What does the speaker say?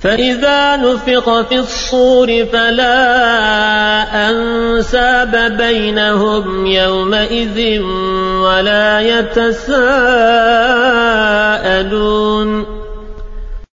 فإذا نفق في الصور فلا أنساب بينهم يومئذ ولا يتساءلون.